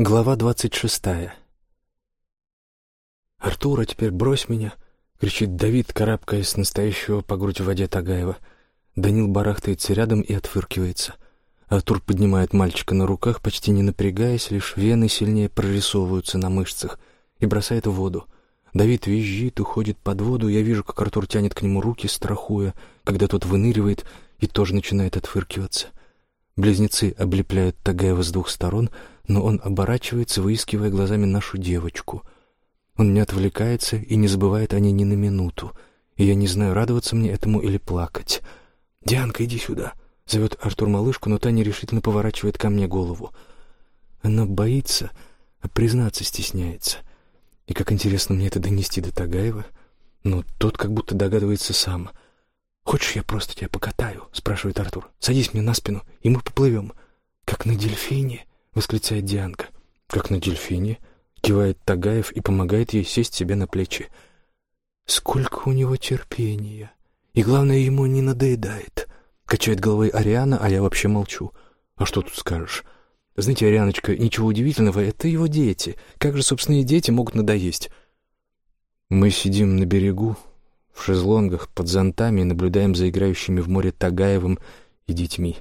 Глава двадцать шестая. «Артур, а теперь брось меня!» — кричит Давид, карабкаясь с настоящего по грудь в воде Тагаева. Данил барахтается рядом и отфыркивается. Артур поднимает мальчика на руках, почти не напрягаясь, лишь вены сильнее прорисовываются на мышцах, и бросает в воду. Давид визжит, уходит под воду, я вижу, как Артур тянет к нему руки, страхуя, когда тот выныривает и тоже начинает отфыркиваться. Близнецы облепляют Тагаева с двух сторон, но он оборачивается, выискивая глазами нашу девочку. Он не отвлекается и не забывает о ней ни на минуту, и я не знаю, радоваться мне этому или плакать. «Дианка, иди сюда!» — зовет Артур малышку, но та нерешительно поворачивает ко мне голову. Она боится, а признаться стесняется. И как интересно мне это донести до Тагаева, но тот как будто догадывается сам — «Хочешь, я просто тебя покатаю?» — спрашивает Артур. «Садись мне на спину, и мы поплывем». «Как на дельфине?» — восклицает Дианка. «Как на дельфине?» — кивает Тагаев и помогает ей сесть себе на плечи. «Сколько у него терпения! И главное, ему не надоедает!» — качает головой Ариана, а я вообще молчу. «А что тут скажешь?» Знаете, Арианочка, ничего удивительного, это его дети. Как же собственные дети могут надоесть? Мы сидим на берегу, в шезлонгах под зонтами и наблюдаем за играющими в море Тагаевым и детьми.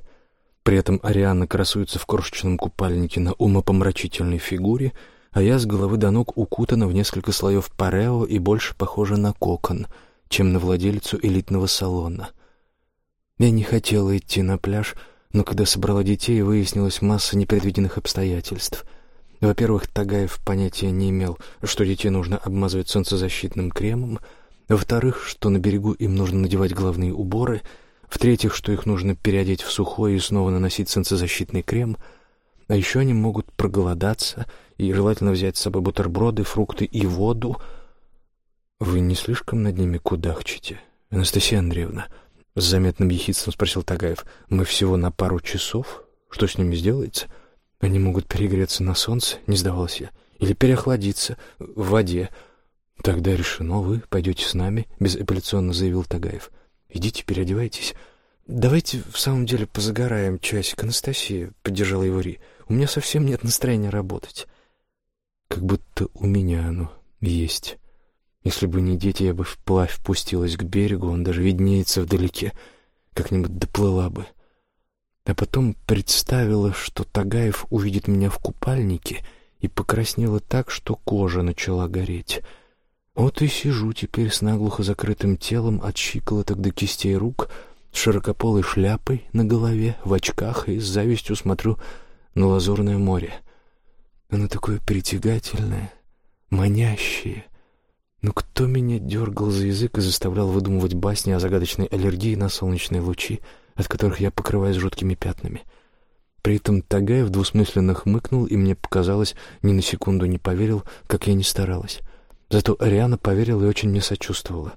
При этом Ариана красуется в крошечном купальнике на умопомрачительной фигуре, а я с головы до ног укутана в несколько слоев парео и больше похожа на кокон, чем на владелицу элитного салона. Я не хотела идти на пляж, но когда собрала детей, выяснилась масса непредвиденных обстоятельств. Во-первых, Тагаев понятия не имел, что детей нужно обмазывать солнцезащитным кремом — во-вторых, что на берегу им нужно надевать головные уборы. В-третьих, что их нужно переодеть в сухой и снова наносить солнцезащитный крем. А еще они могут проголодаться и желательно взять с собой бутерброды, фрукты и воду. «Вы не слишком над ними кудахчете, Анастасия Андреевна?» С заметным ехидством спросил Тагаев. «Мы всего на пару часов? Что с ними сделается? Они могут перегреться на солнце, не сдавался я, или переохладиться в воде». «Тогда решено, вы пойдете с нами», — безапелляционно заявил Тагаев. «Идите, переодевайтесь». «Давайте в самом деле позагораем часик, Анастасия», — поддержала его Ри. «У меня совсем нет настроения работать». «Как будто у меня оно есть. Если бы не дети, я бы вплавь спустилась к берегу, он даже виднеется вдалеке, как-нибудь доплыла бы». А потом представила, что Тагаев увидит меня в купальнике, и покраснела так, что кожа начала гореть — вот и сижу теперь с наглухо закрытым телом от щиколоток до кистей рук, с широкополой шляпой на голове, в очках и с завистью смотрю на лазурное море. Оно такое притягательное, манящее. Но кто меня дергал за язык и заставлял выдумывать басни о загадочной аллергии на солнечные лучи, от которых я покрываюсь жуткими пятнами? При этом Тагаев двусмысленно хмыкнул, и мне показалось, ни на секунду не поверил, как я не старалась. Зато Ариана поверила и очень мне сочувствовала.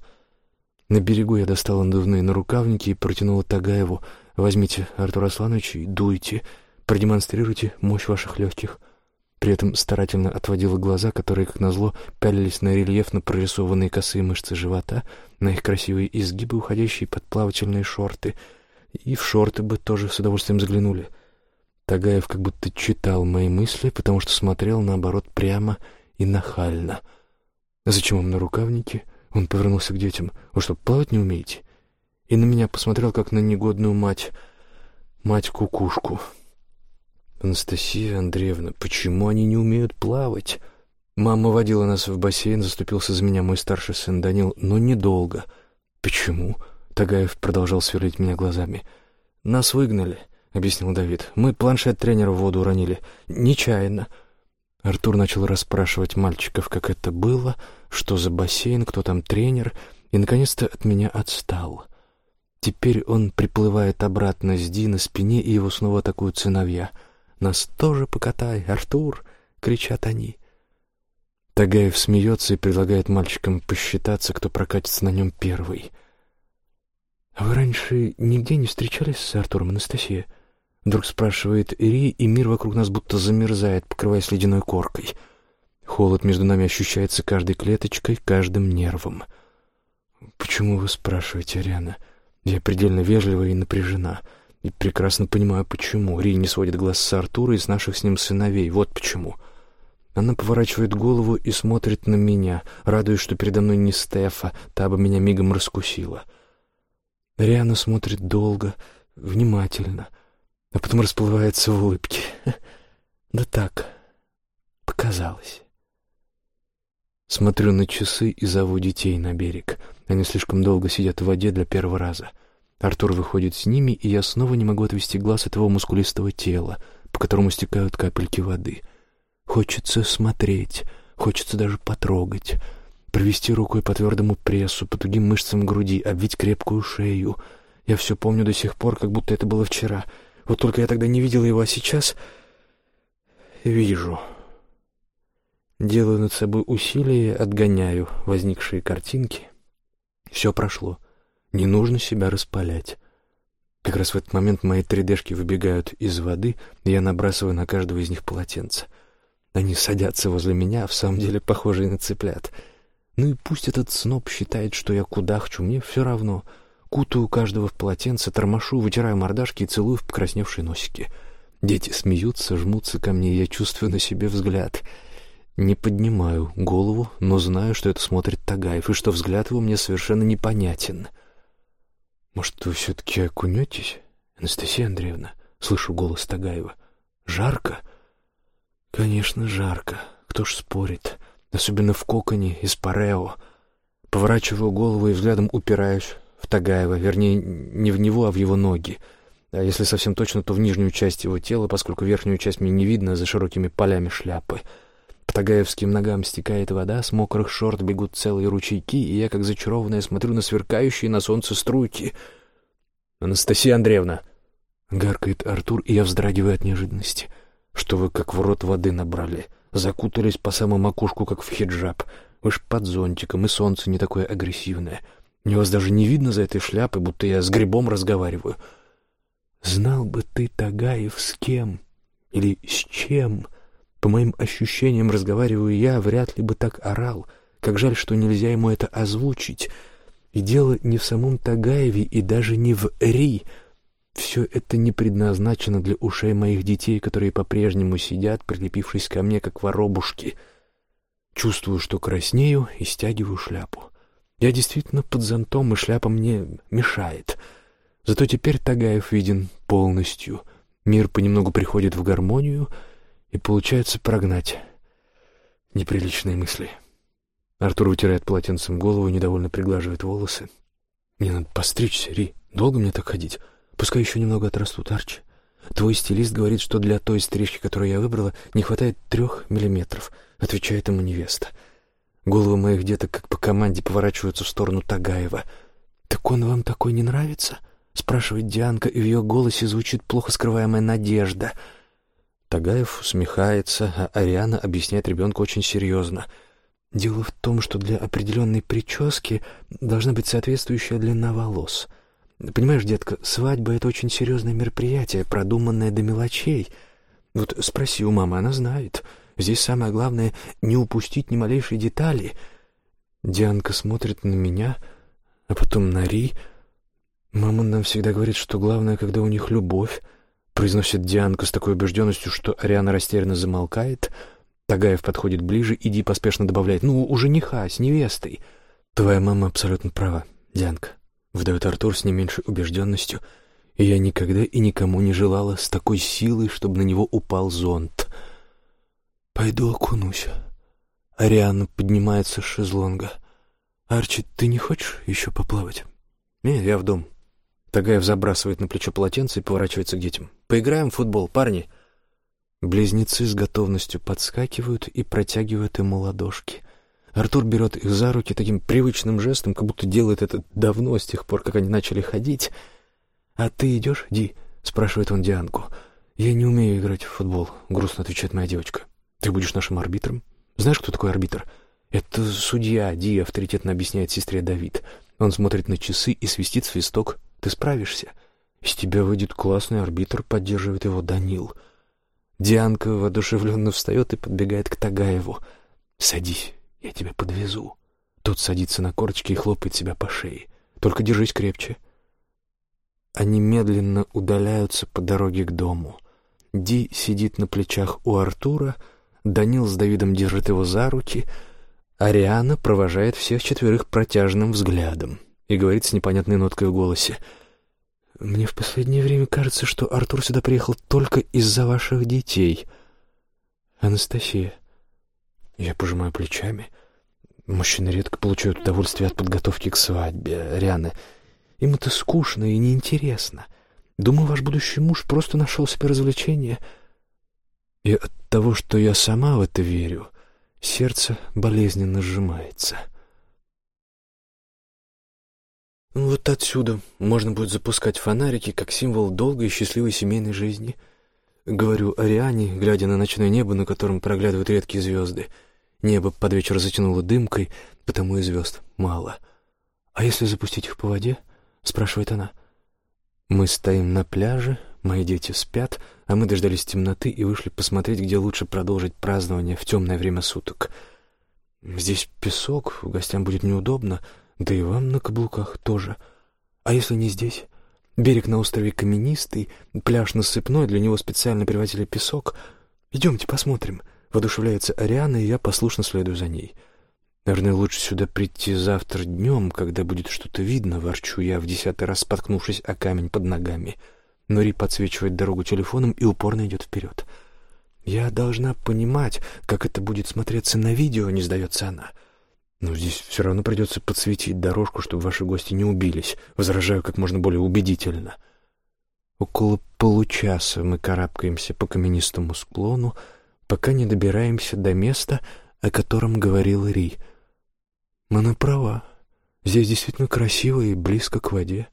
На берегу я достала надувные нарукавники и протянула Тагаеву. «Возьмите, Артур Асланович, и дуйте. Продемонстрируйте мощь ваших легких». При этом старательно отводила глаза, которые, как назло, пялились на рельефно прорисованные косые мышцы живота, на их красивые изгибы, уходящие под плавательные шорты. И в шорты бы тоже с удовольствием заглянули. Тагаев как будто читал мои мысли, потому что смотрел, наоборот, прямо и нахально — «Зачем вам на рукавнике?» Он повернулся к детям. «Вы что, плавать не умеете?» И на меня посмотрел, как на негодную мать. Мать-кукушку. «Анастасия Андреевна, почему они не умеют плавать?» Мама водила нас в бассейн, заступился за меня мой старший сын Данил, но недолго. «Почему?» — Тагаев продолжал сверлить меня глазами. «Нас выгнали», — объяснил Давид. «Мы планшет тренера в воду уронили. Нечаянно». Артур начал расспрашивать мальчиков, как это было, что за бассейн, кто там тренер, и, наконец-то, от меня отстал. Теперь он приплывает обратно с Ди на спине, и его снова атакуют сыновья. «Нас тоже покатай, Артур!» — кричат они. Тагаев смеется и предлагает мальчикам посчитаться, кто прокатится на нем первый. «А вы раньше нигде не встречались с Артуром, Анастасия?» Вдруг спрашивает Ири, и мир вокруг нас будто замерзает, покрываясь ледяной коркой. Холод между нами ощущается каждой клеточкой, каждым нервом. «Почему вы спрашиваете, Ариана?» Я предельно вежлива и напряжена. И прекрасно понимаю, почему. Ри не сводит глаз с Артура и с наших с ним сыновей. Вот почему. Она поворачивает голову и смотрит на меня, радуясь, что передо мной не Стефа, та бы меня мигом раскусила. Риана смотрит долго, внимательно, а потом расплывается в улыбке. Да так, показалось. Смотрю на часы и зову детей на берег. Они слишком долго сидят в воде для первого раза. Артур выходит с ними, и я снова не могу отвести глаз от его мускулистого тела, по которому стекают капельки воды. Хочется смотреть, хочется даже потрогать, провести рукой по твердому прессу, по тугим мышцам груди, обвить крепкую шею. Я все помню до сих пор, как будто это было вчера. Вот только я тогда не видела его, а сейчас вижу. Делаю над собой усилие, отгоняю возникшие картинки. Все прошло. Не нужно себя распалять. Как раз в этот момент мои 3D-шки выбегают из воды, и я набрасываю на каждого из них полотенце. Они садятся возле меня, в самом деле похожие на цыплят. Ну и пусть этот сноб считает, что я кудахчу, мне все равно. Кутаю каждого в полотенце, тормошу, вытираю мордашки и целую в покрасневшие носики. Дети смеются, жмутся ко мне, я чувствую на себе взгляд — не поднимаю голову, но знаю, что это смотрит Тагаев, и что взгляд его мне совершенно непонятен. «Может, вы все-таки окунетесь, Анастасия Андреевна?» Слышу голос Тагаева. «Жарко?» «Конечно, жарко. Кто ж спорит? Особенно в коконе из парео». Поворачиваю голову и взглядом упираюсь Тагаева, вернее, не в него, а в его ноги. А если совсем точно, то в нижнюю часть его тела, поскольку верхнюю часть мне не видно за широкими полями шляпы. По тагаевским ногам стекает вода, с мокрых шорт бегут целые ручейки, и я, как зачарованная, смотрю на сверкающие на солнце струйки. «Анастасия Андреевна!» — гаркает Артур, и я вздрагиваю от неожиданности. «Что вы как в рот воды набрали? Закутались по самую макушку, как в хиджаб. Вы ж под зонтиком, и солнце не такое агрессивное. Мне вас даже не видно за этой шляпой, будто я с грибом разговариваю. Знал бы ты, Тагаев, с кем или с чем...» По моим ощущениям, разговариваю я, вряд ли бы так орал. Как жаль, что нельзя ему это озвучить. И дело не в самом Тагаеве и даже не в Ри. Все это не предназначено для ушей моих детей, которые по-прежнему сидят, прилепившись ко мне, как воробушки. Чувствую, что краснею и стягиваю шляпу. Я действительно под зонтом, и шляпа мне мешает. Зато теперь Тагаев виден полностью. Мир понемногу приходит в гармонию — и получается прогнать неприличные мысли. Артур вытирает полотенцем голову и недовольно приглаживает волосы. «Мне надо постричься, Ри. Долго мне так ходить? Пускай еще немного отрастут, Арчи. Твой стилист говорит, что для той стрижки, которую я выбрала, не хватает трех миллиметров», — отвечает ему невеста. Головы моих деток как по команде поворачиваются в сторону Тагаева. «Так он вам такой не нравится?» — спрашивает Дианка, и в ее голосе звучит плохо скрываемая надежда — Тагаев усмехается, а Ариана объясняет ребенку очень серьезно. Дело в том, что для определенной прически должна быть соответствующая длина волос. Понимаешь, детка, свадьба — это очень серьезное мероприятие, продуманное до мелочей. Вот спроси у мамы, она знает. Здесь самое главное — не упустить ни малейшей детали. Дианка смотрит на меня, а потом на Ри. Мама нам всегда говорит, что главное, когда у них любовь, произносит Дианка с такой убежденностью, что Ариана растерянно замолкает. Тагаев подходит ближе, иди поспешно добавляет. «Ну, у жениха, с невестой». «Твоя мама абсолютно права, Дианка», — выдает Артур с не меньшей убежденностью. «И я никогда и никому не желала с такой силой, чтобы на него упал зонт». «Пойду окунусь». Ариана поднимается с шезлонга. «Арчи, ты не хочешь еще поплавать?» «Нет, я в дом». Тагаев забрасывает на плечо полотенце и поворачивается к детям. «Поиграем в футбол, парни!» Близнецы с готовностью подскакивают и протягивают ему ладошки. Артур берет их за руки таким привычным жестом, как будто делает это давно, с тех пор, как они начали ходить. «А ты идешь, Ди?» — спрашивает он Дианку. «Я не умею играть в футбол», — грустно отвечает моя девочка. «Ты будешь нашим арбитром?» «Знаешь, кто такой арбитр?» «Это судья, Ди», — авторитетно объясняет сестре Давид. Он смотрит на часы и свистит свисток ты справишься. Из тебя выйдет классный арбитр, поддерживает его Данил. Дианка воодушевленно встает и подбегает к Тагаеву. «Садись, я тебя подвезу». Тот садится на корточки и хлопает себя по шее. «Только держись крепче». Они медленно удаляются по дороге к дому. Ди сидит на плечах у Артура, Данил с Давидом держит его за руки, Ариана провожает всех четверых протяжным взглядом и говорит с непонятной ноткой в голосе. «Мне в последнее время кажется, что Артур сюда приехал только из-за ваших детей. Анастасия». Я пожимаю плечами. Мужчины редко получают удовольствие от подготовки к свадьбе. Ариана, им это скучно и неинтересно. Думаю, ваш будущий муж просто нашел себе развлечение. И от того, что я сама в это верю, сердце болезненно сжимается. Вот отсюда можно будет запускать фонарики как символ долгой и счастливой семейной жизни. Говорю Ариане, глядя на ночное небо, на котором проглядывают редкие звезды. Небо под вечер затянуло дымкой, потому и звезд мало. А если запустить их по воде —— спрашивает она. Мы стоим на пляже, мои дети спят, а мы дождались темноты и вышли посмотреть, где лучше продолжить празднование в темное время суток. Здесь песок, гостям будет неудобно, да и вам на каблуках тоже. А если не здесь? Берег на острове каменистый, пляж насыпной, для него специально привозили песок. Идемте посмотрим. Воодушевляется Ариана, и я послушно следую за ней. — Наверное, лучше сюда прийти завтра днем, когда будет что-то видно, ворчу я, в десятый раз споткнувшись о камень под ногами. Нори подсвечивает дорогу телефоном и упорно идет вперед. Я должна понимать, как это будет смотреться на видео, не сдается она. Но здесь все равно придется подсветить дорожку, чтобы ваши гости не убились. Возражаю как можно более убедительно. Около получаса мы карабкаемся по каменистому склону, пока не добираемся до места, о котором говорил Ри — она права. Здесь действительно красиво и близко к воде.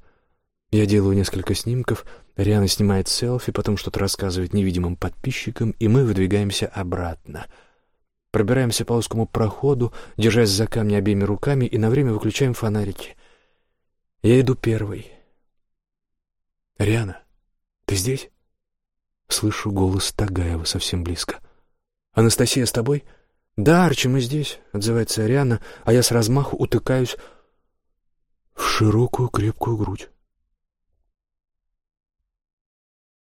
Я делаю несколько снимков, Риана снимает селфи, потом что-то рассказывает невидимым подписчикам, и мы выдвигаемся обратно. Пробираемся по узкому проходу, держась за камни обеими руками, и на время выключаем фонарики. Я иду первый. «Риана, ты здесь?» Слышу голос Тагаева совсем близко. «Анастасия с тобой?» «Да, Арчи, мы здесь», — отзывается Ариана, а я с размаху утыкаюсь в широкую крепкую грудь.